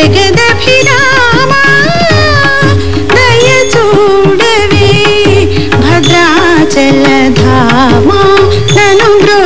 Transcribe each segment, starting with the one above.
జగదభిరామా దయ చూడవే భద్రాచలధామా నను బ్రో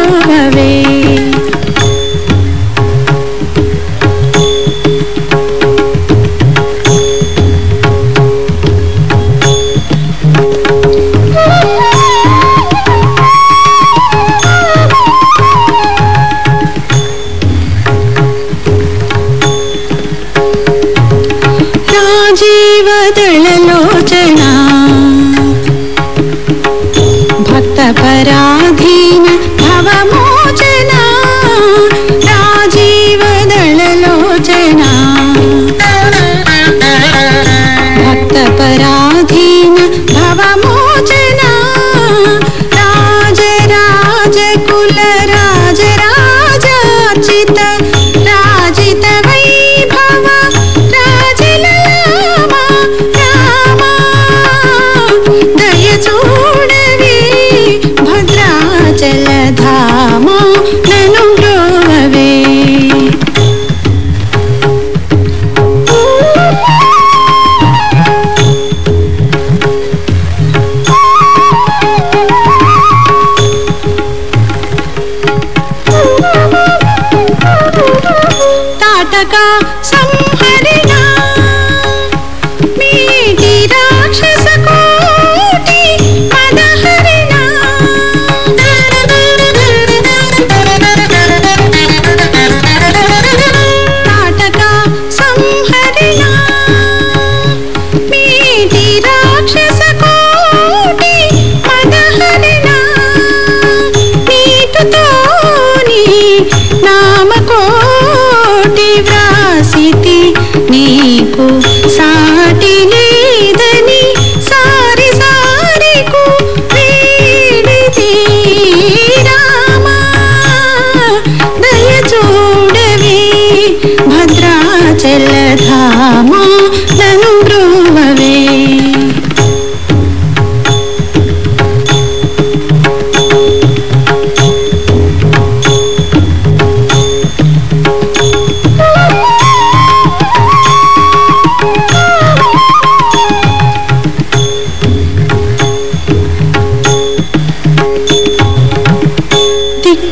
ಶಿವದಳಲೋಚ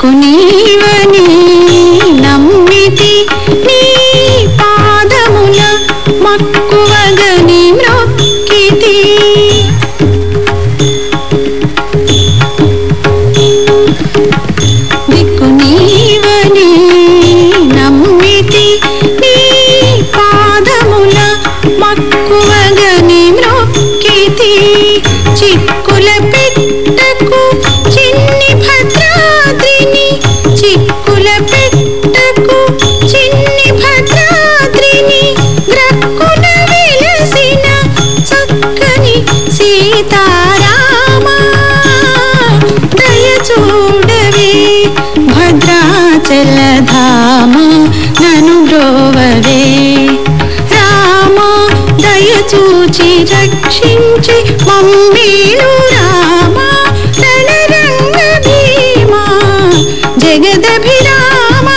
బ్రతుకు నమ్మితి నీ పాదముల మక్కువగని నొక్కితి దిక్కు నీవని పాదముల మక్కువగని నొక్కితి చలధామ నను బ్రోవవే రామ దయచూచి రక్షించి మమ్మీలు రామ. రణరంగ భీమా జగదభిరామ.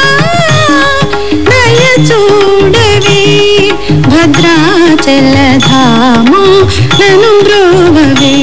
దయచూడవే. భద్రాచలధామ నను బ్రోవవే